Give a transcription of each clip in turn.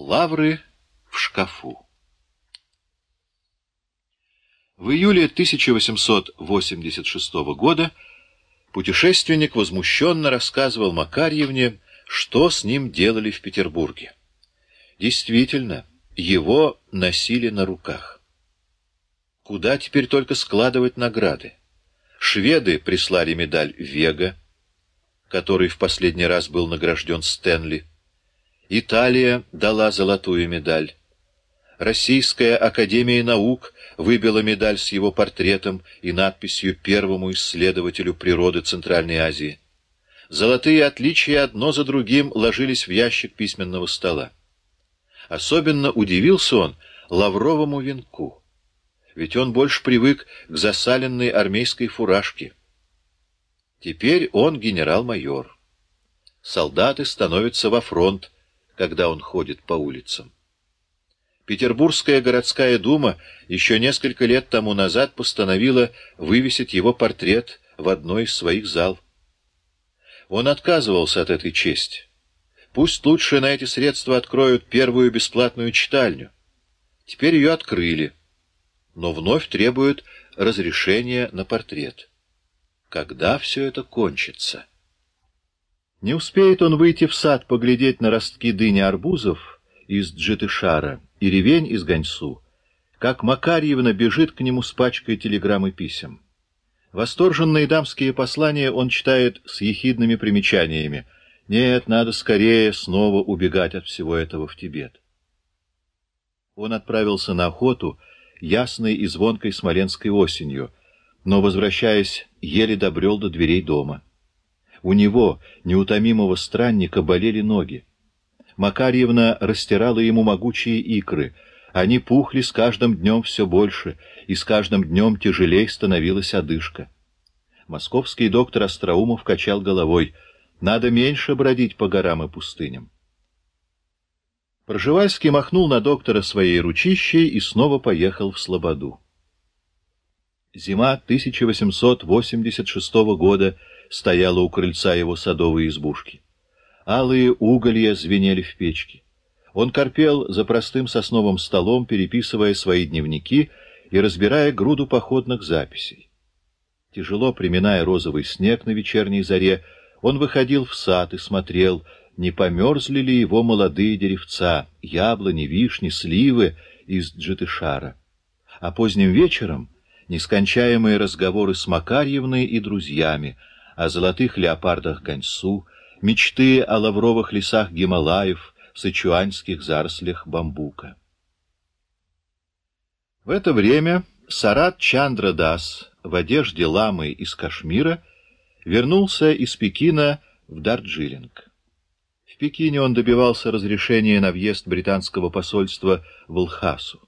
Лавры в шкафу. В июле 1886 года путешественник возмущенно рассказывал Макарьевне, что с ним делали в Петербурге. Действительно, его носили на руках. Куда теперь только складывать награды? Шведы прислали медаль Вега, который в последний раз был награжден Стэнли. Италия дала золотую медаль. Российская академия наук выбила медаль с его портретом и надписью «Первому исследователю природы Центральной Азии». Золотые отличия одно за другим ложились в ящик письменного стола. Особенно удивился он лавровому венку, ведь он больше привык к засаленной армейской фуражке. Теперь он генерал-майор. Солдаты становятся во фронт, когда он ходит по улицам. Петербургская городская дума еще несколько лет тому назад постановила вывесить его портрет в одной из своих зал. Он отказывался от этой чести. Пусть лучше на эти средства откроют первую бесплатную читальню. Теперь ее открыли, но вновь требуют разрешения на портрет. Когда все это кончится? Не успеет он выйти в сад поглядеть на ростки дыни арбузов из Джитышара и ревень из Ганьсу, как Макарьевна бежит к нему с пачкой телеграмм и писем. Восторженные дамские послания он читает с ехидными примечаниями. Нет, надо скорее снова убегать от всего этого в Тибет. Он отправился на охоту ясной и звонкой смоленской осенью, но, возвращаясь, еле добрел до дверей дома. У него, неутомимого странника, болели ноги. Макарьевна растирала ему могучие икры. Они пухли с каждым днем все больше, и с каждым днем тяжелей становилась одышка. Московский доктор Остроумов качал головой. Надо меньше бродить по горам и пустыням. Проживальский махнул на доктора своей ручищей и снова поехал в Слободу. Зима 1886 года стояла у крыльца его садовой избушки. Алые уголья звенели в печке. Он корпел за простым сосновым столом, переписывая свои дневники и разбирая груду походных записей. Тяжело приминая розовый снег на вечерней заре, он выходил в сад и смотрел, не померзли ли его молодые деревца, яблони, вишни, сливы из джетышара. А поздним вечером нескончаемые разговоры с Макарьевной и друзьями — о золотых леопардах Ганьсу, мечты о лавровых лесах Гималаев, сычуанских зарослях бамбука. В это время Сарат Чандра Дас в одежде ламы из Кашмира вернулся из Пекина в Дарджилинг. В Пекине он добивался разрешения на въезд британского посольства в Лхасу.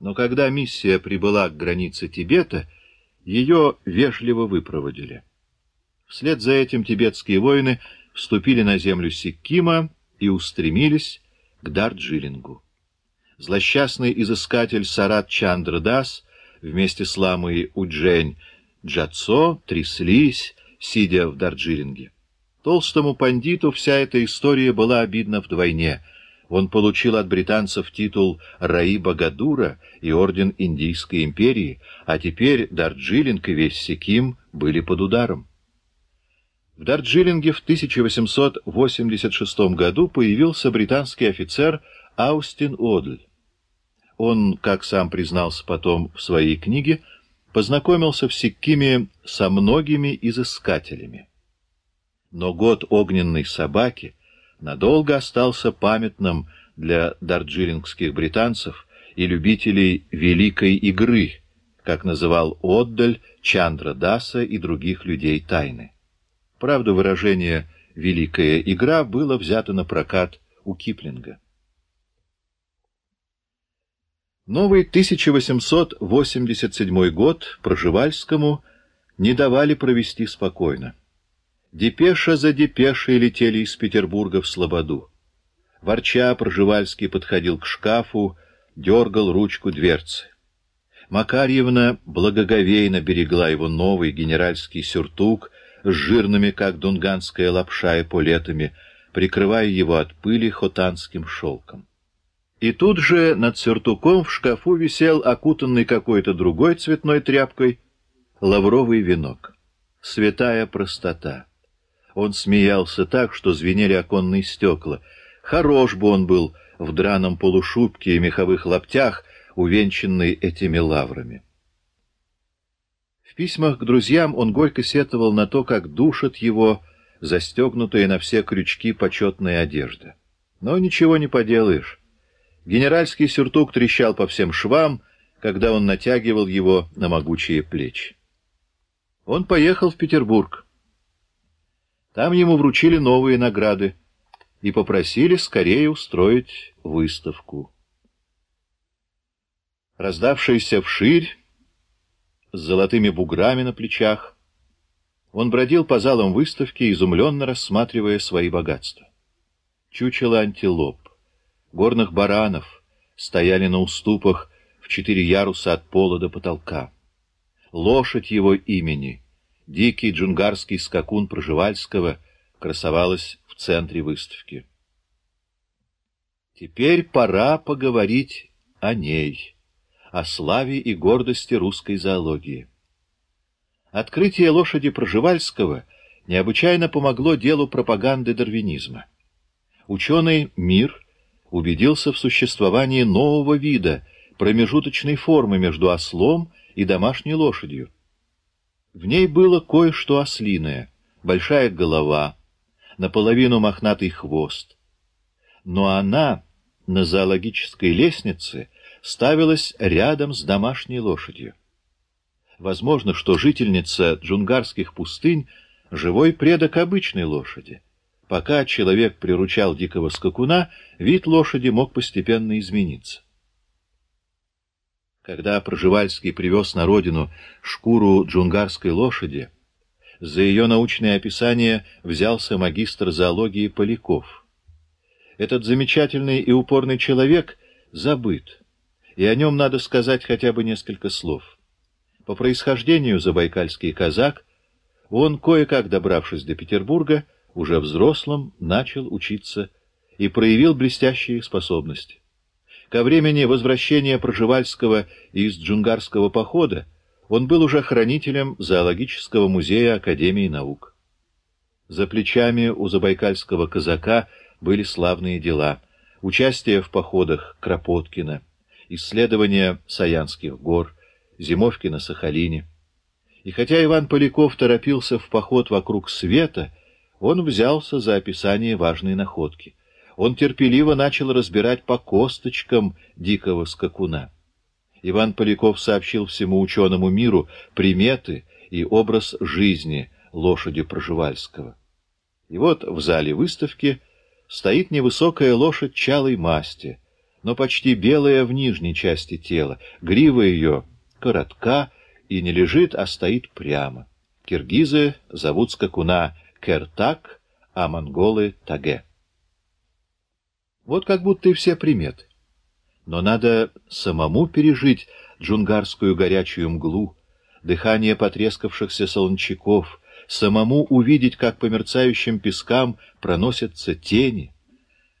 Но когда миссия прибыла к границе Тибета, ее вежливо выпроводили. Вслед за этим тибетские воины вступили на землю Сиккима и устремились к Дарджилингу. Злосчастный изыскатель Сарат Чандра Дас вместе с ламой Уджень Джацо тряслись, сидя в Дарджилинге. Толстому пандиту вся эта история была обидна вдвойне. Он получил от британцев титул Раи Багадура и орден Индийской империи, а теперь Дарджилинг и весь Сиким были под ударом. В Дарджилинге в 1886 году появился британский офицер Аустин Одль. Он, как сам признался потом в своей книге, познакомился в Сиккиме со многими изыскателями. Но год огненной собаки надолго остался памятным для дарджилингских британцев и любителей великой игры, как называл Отдаль, Чандра Даса и других людей тайны. Правда, выражение «великая игра» было взято на прокат у Киплинга. Новый 1887 год Проживальскому не давали провести спокойно. Депеша за депешей летели из Петербурга в Слободу. Ворча, Проживальский подходил к шкафу, дергал ручку дверцы. Макарьевна благоговейно берегла его новый генеральский сюртук — жирными, как дунганская лапша, эполетами, прикрывая его от пыли хотанским шелком. И тут же над сюртуком в шкафу висел окутанный какой-то другой цветной тряпкой лавровый венок. Святая простота. Он смеялся так, что звенели оконные стекла. Хорош бы он был в драном полушубке и меховых лаптях, увенчанный этими лаврами. Письмах к друзьям он горько сетовал на то, как душат его застегнутые на все крючки почетная одежда. Но ничего не поделаешь. Генеральский сюртук трещал по всем швам, когда он натягивал его на могучие плечи. Он поехал в Петербург. Там ему вручили новые награды и попросили скорее устроить выставку. Раздавшийся вширь, с золотыми буграми на плечах, он бродил по залам выставки, изумленно рассматривая свои богатства. Чучело антилоп, горных баранов стояли на уступах в четыре яруса от пола до потолка. Лошадь его имени — Дикий джунгарский скакун Проживальского красовалась в центре выставки. Теперь пора поговорить о ней, о славе и гордости русской зоологии. Открытие лошади Проживальского необычайно помогло делу пропаганды дарвинизма. Ученый Мир убедился в существовании нового вида, промежуточной формы между ослом и домашней лошадью. В ней было кое-что ослиное, большая голова, наполовину мохнатый хвост. Но она на зоологической лестнице ставилась рядом с домашней лошадью. Возможно, что жительница джунгарских пустынь — живой предок обычной лошади. Пока человек приручал дикого скакуна, вид лошади мог постепенно измениться. Когда Проживальский привез на родину шкуру джунгарской лошади, за ее научное описание взялся магистр зоологии Поляков. Этот замечательный и упорный человек забыт, и о нем надо сказать хотя бы несколько слов. По происхождению забайкальский казак, он, кое-как добравшись до Петербурга, уже взрослым начал учиться и проявил блестящие способности. Ко времени возвращения Проживальского из джунгарского похода он был уже хранителем зоологического музея Академии наук. За плечами у забайкальского казака были славные дела. Участие в походах Кропоткина, исследование Саянских гор, зимовки на Сахалине. И хотя Иван Поляков торопился в поход вокруг света, он взялся за описание важной находки он терпеливо начал разбирать по косточкам дикого скакуна. Иван Поляков сообщил всему ученому миру приметы и образ жизни лошади Проживальского. И вот в зале выставки стоит невысокая лошадь чалой масти, но почти белая в нижней части тела, грива ее коротка и не лежит, а стоит прямо. Киргизы зовут скакуна Кертак, а монголы — Таге. Вот как будто и все приметы. Но надо самому пережить джунгарскую горячую мглу, дыхание потрескавшихся солончаков, самому увидеть, как по мерцающим пескам проносятся тени.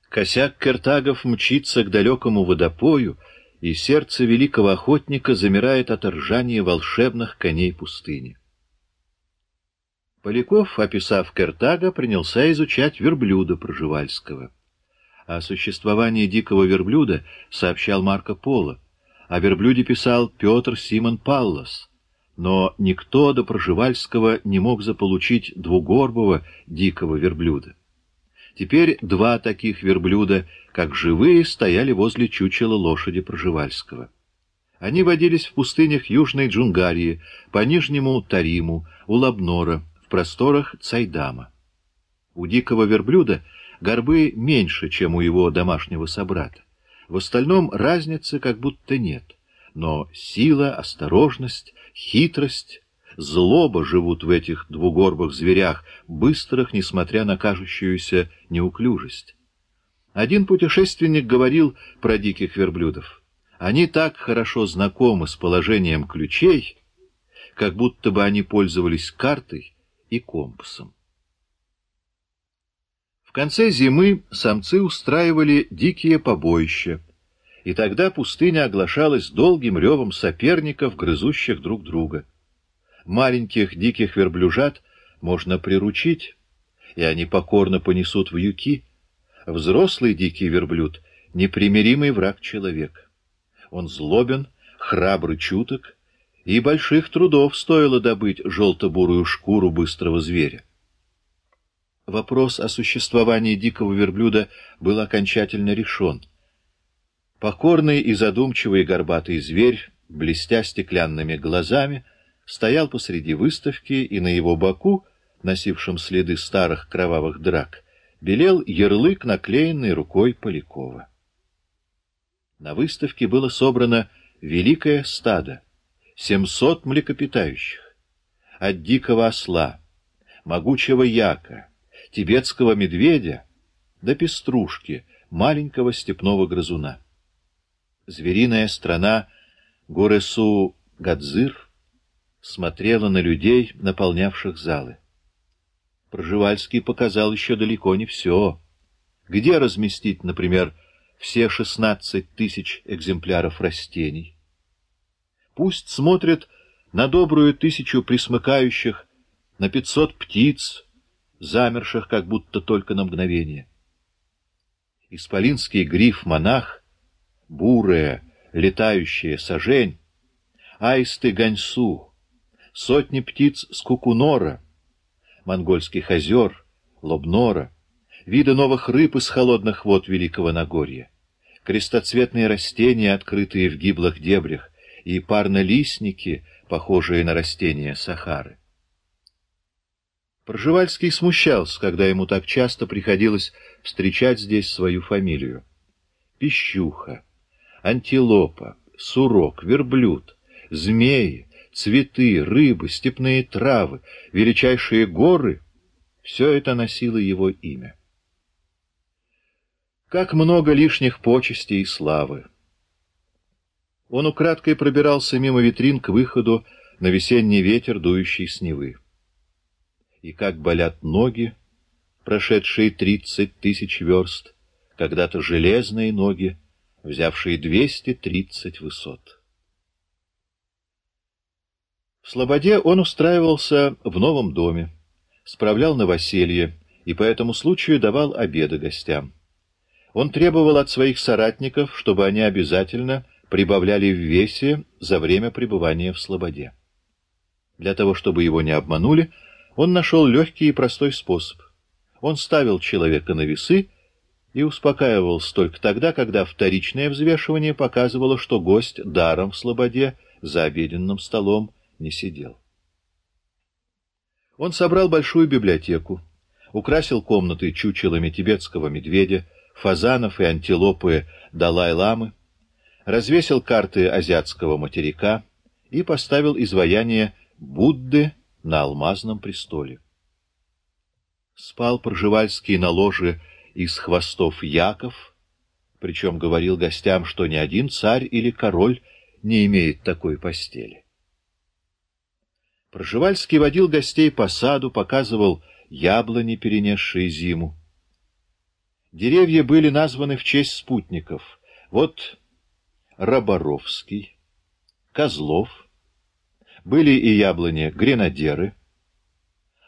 Косяк кертагов мчится к далекому водопою, и сердце великого охотника замирает от ржания волшебных коней пустыни. Поляков, описав Кертага, принялся изучать верблюда Проживальского. О существовании дикого верблюда сообщал Марко Поло. О верблюде писал Петр Симон Паллас. Но никто до Проживальского не мог заполучить двугорбого дикого верблюда. Теперь два таких верблюда, как живые, стояли возле чучела лошади Проживальского. Они водились в пустынях Южной Джунгарии, по Нижнему Тариму, у Лабнора, в просторах Цайдама. У дикого верблюда — горбы меньше, чем у его домашнего собрата. В остальном разницы как будто нет. Но сила, осторожность, хитрость, злоба живут в этих двугорбых зверях, быстрых, несмотря на кажущуюся неуклюжесть. Один путешественник говорил про диких верблюдов. Они так хорошо знакомы с положением ключей, как будто бы они пользовались картой и компасом конце зимы самцы устраивали дикие побоища, и тогда пустыня оглашалась долгим ревом соперников, грызущих друг друга. Маленьких диких верблюжат можно приручить, и они покорно понесут в юки. Взрослый дикий верблюд — непримиримый враг человека. Он злобен, храбрый чуток, и больших трудов стоило добыть желто-бурую шкуру быстрого зверя. Вопрос о существовании дикого верблюда был окончательно решен. Покорный и задумчивый горбатый зверь, блестя стеклянными глазами, стоял посреди выставки, и на его боку, носившем следы старых кровавых драк, белел ярлык, наклеенный рукой Полякова. На выставке было собрано великое стадо, семьсот млекопитающих, от дикого осла, могучего яка, тибетского медведя до пеструшки, маленького степного грызуна. Звериная страна Горесу-Гадзыр смотрела на людей, наполнявших залы. Проживальский показал еще далеко не все. Где разместить, например, все шестнадцать тысяч экземпляров растений? Пусть смотрят на добрую тысячу присмыкающих, на пятьсот птиц, замерших как будто только на мгновение. Исполинский гриф-монах, бурая, летающая сажень, аисты ганьсу, сотни птиц скукунора, монгольских озер, лобнора, виды новых рыб из холодных вод Великого Нагорья, крестоцветные растения, открытые в гиблых дебрях, и парнолистники, похожие на растения Сахары. Пржевальский смущался, когда ему так часто приходилось встречать здесь свою фамилию. Пищуха, антилопа, сурок, верблюд, змеи, цветы, рыбы, степные травы, величайшие горы — все это носило его имя. Как много лишних почестей и славы! Он украдкой пробирался мимо витрин к выходу на весенний ветер, дующий с Невы и как болят ноги, прошедшие тридцать тысяч верст, когда-то железные ноги, взявшие двести тридцать высот. В Слободе он устраивался в новом доме, справлял новоселье и по этому случаю давал обеды гостям. Он требовал от своих соратников, чтобы они обязательно прибавляли в весе за время пребывания в Слободе. Для того, чтобы его не обманули, он нашел легкий и простой способ. Он ставил человека на весы и успокаивался только тогда, когда вторичное взвешивание показывало, что гость даром в слободе за обеденным столом не сидел. Он собрал большую библиотеку, украсил комнаты чучелами тибетского медведя, фазанов и антилопы Далай-ламы, развесил карты азиатского материка и поставил изваяние Будды на алмазном престоле. Спал Пржевальский на ложе из хвостов Яков, причем говорил гостям, что ни один царь или король не имеет такой постели. Пржевальский водил гостей по саду, показывал яблони, перенесшие зиму. Деревья были названы в честь спутников. Вот Роборовский, Козлов, были и яблони-гренадеры,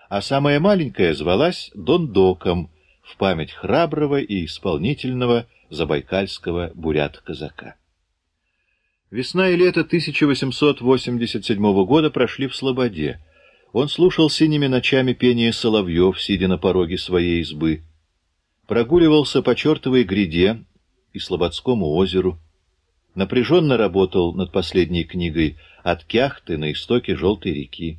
а самая маленькая звалась Дондоком в память храброго и исполнительного забайкальского бурят-казака. Весна и лето 1887 года прошли в Слободе. Он слушал синими ночами пение соловьев, сидя на пороге своей избы. Прогуливался по чертовой гряде и Слободскому озеру. Напряженно работал над последней книгой от Кяхты на истоке Желтой реки.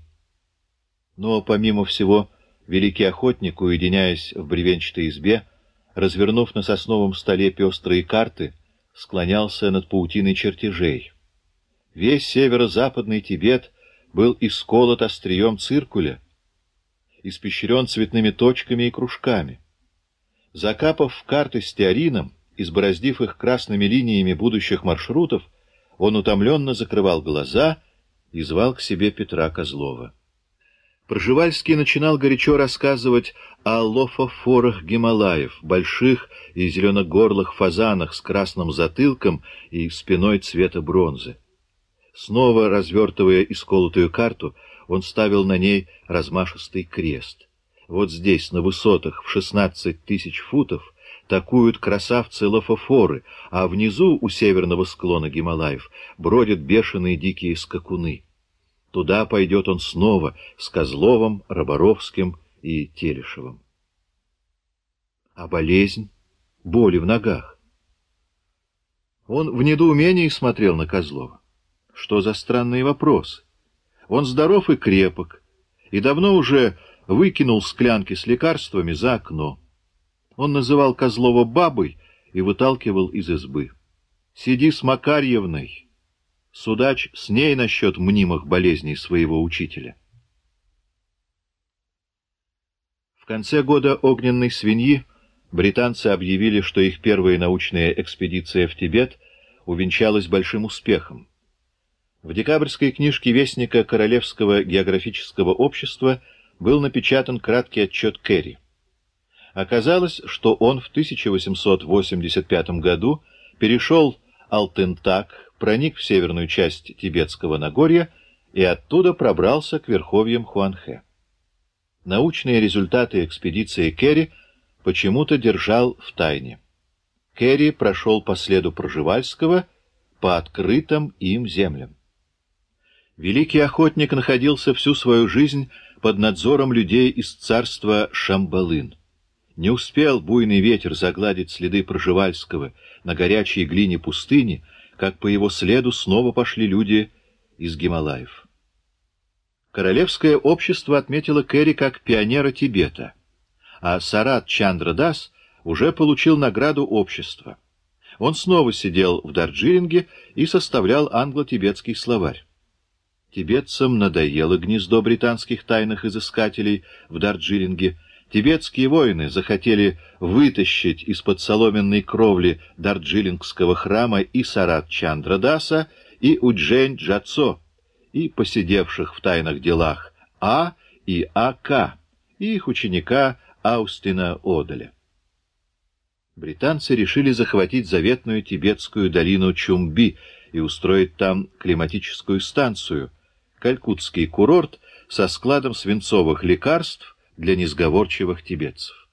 Но, помимо всего, великий охотник, уединяясь в бревенчатой избе, развернув на сосновом столе пестрые карты, склонялся над паутиной чертежей. Весь северо-западный Тибет был исколот острием циркуля, испещрен цветными точками и кружками. Закапав в карты стеарином, избороздив их красными линиями будущих маршрутов, он утомленно закрывал глаза и звал к себе Петра Козлова. Пржевальский начинал горячо рассказывать о лофофорах Гималаев, больших и зеленогорлых фазанах с красным затылком и спиной цвета бронзы. Снова развертывая исколотую карту, он ставил на ней размашистый крест. Вот здесь, на высотах в шестнадцать тысяч футов, такуют красавцы лофофоры, а внизу, у северного склона Гималаев, бродят бешеные дикие скакуны. Туда пойдет он снова с Козловым, Роборовским и Телешевым. А болезнь? Боли в ногах? Он в недоумении смотрел на Козлова. Что за странный вопрос? Он здоров и крепок, и давно уже выкинул склянки с лекарствами за окно. Он называл Козлова бабой и выталкивал из избы. «Сиди с Макарьевной, Судач с ней насчет мнимых болезней своего учителя. В конце года огненной свиньи британцы объявили, что их первая научная экспедиция в Тибет увенчалась большим успехом. В декабрьской книжке Вестника Королевского географического общества был напечатан краткий отчет Керри. Оказалось, что он в 1885 году перешел Алтентак, проник в северную часть Тибетского Нагорья и оттуда пробрался к верховьям Хуанхэ. Научные результаты экспедиции Керри почему-то держал в тайне. Керри прошел по следу Проживальского по открытым им землям. Великий охотник находился всю свою жизнь под надзором людей из царства Шамбалын. Не успел буйный ветер загладить следы Проживальского на горячей глине пустыни, как по его следу снова пошли люди из Гималаев. Королевское общество отметило Керри как пионера Тибета, а Сарат Чандра Дас уже получил награду общества. Он снова сидел в Дарджилинге и составлял англо-тибетский словарь. Тибетцам надоело гнездо британских тайных изыскателей в Дарджилинге, Тибетские воины захотели вытащить из-под соломенной кровли Дарджилингского храма и Сарат Чандрадаса, и Уджень Джацо, и посидевших в тайных делах А и А.К., и их ученика Аустина Одаля. Британцы решили захватить заветную тибетскую долину Чумби и устроить там климатическую станцию, калькутский курорт со складом свинцовых лекарств для несговорчивых тибетцев.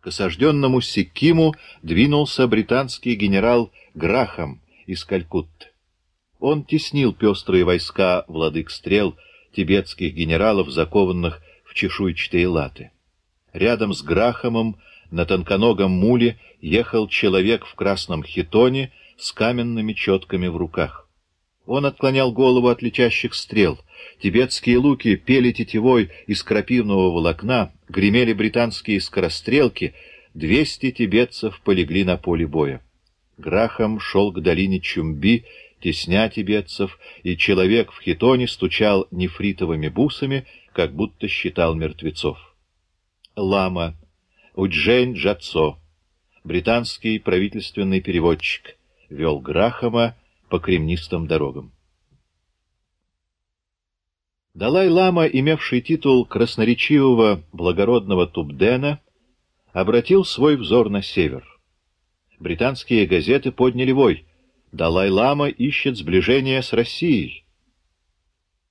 К осажденному Сиккиму двинулся британский генерал Грахам из Калькутты. Он теснил пестрые войска владык стрел тибетских генералов, закованных в чешуйчатые латы. Рядом с Грахамом на тонконогом муле ехал человек в красном хитоне с каменными четками в руках. Он отклонял голову от летящих стрел, Тибетские луки пели тетивой из крапивного волокна, гремели британские скорострелки, двести тибетцев полегли на поле боя. Грахам шел к долине Чумби, тесня тибетцев, и человек в хитоне стучал нефритовыми бусами, как будто считал мертвецов. Лама, Уджень Джацо, британский правительственный переводчик, вел Грахама по кремнистым дорогам. Далай-лама, имевший титул красноречивого благородного Тубдена, обратил свой взор на север. Британские газеты подняли вой. Далай-лама ищет сближение с Россией.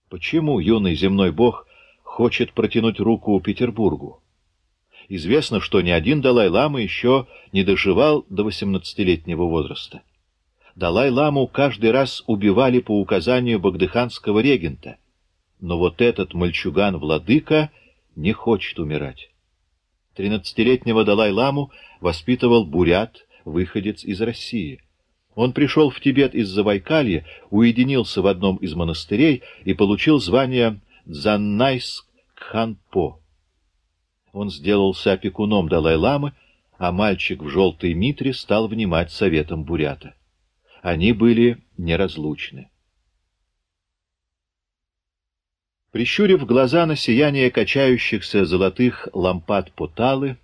Почему юный земной бог хочет протянуть руку Петербургу? Известно, что ни один Далай-лама еще не доживал до восемнадцатилетнего возраста. Далай-ламу каждый раз убивали по указанию багдыханского регента — но вот этот мальчуган-владыка не хочет умирать. Тринадцатилетнего Далай-ламу воспитывал бурят, выходец из России. Он пришел в Тибет из Забайкалья, уединился в одном из монастырей и получил звание Дзаннайс-Кханпо. Он сделался опекуном Далай-ламы, а мальчик в желтой митре стал внимать советам бурята. Они были неразлучны. Прищурив глаза на сияние качающихся золотых лампад Поталы,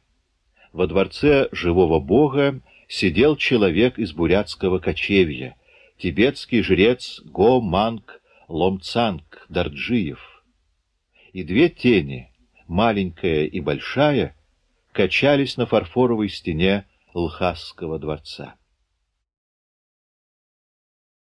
во дворце живого бога сидел человек из бурятского кочевья, тибетский жрец Го Манг Ломцанг Дарджиев. и две тени, маленькая и большая, качались на фарфоровой стене Лхасского дворца.